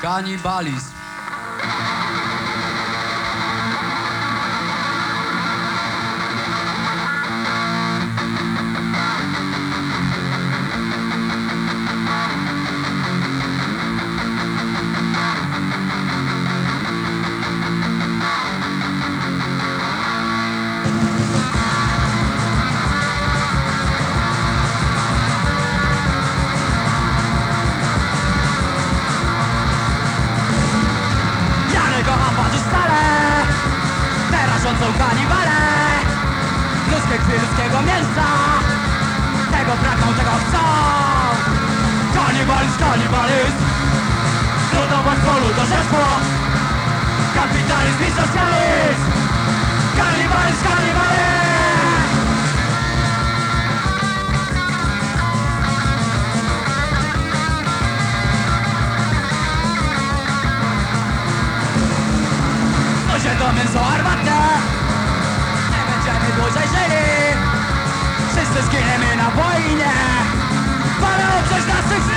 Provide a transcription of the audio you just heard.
Kanibalizm. Ludzkiego mięsa. Tego pragną, tego chcą. Kanibalizm, kanibalizm Ludowość, poludożerstwo Kapitalizm i socjalizm. Kanibalizm, kanibalizm. To mięso armatne Zginiemy na wojnie. Ale oprzeć naszych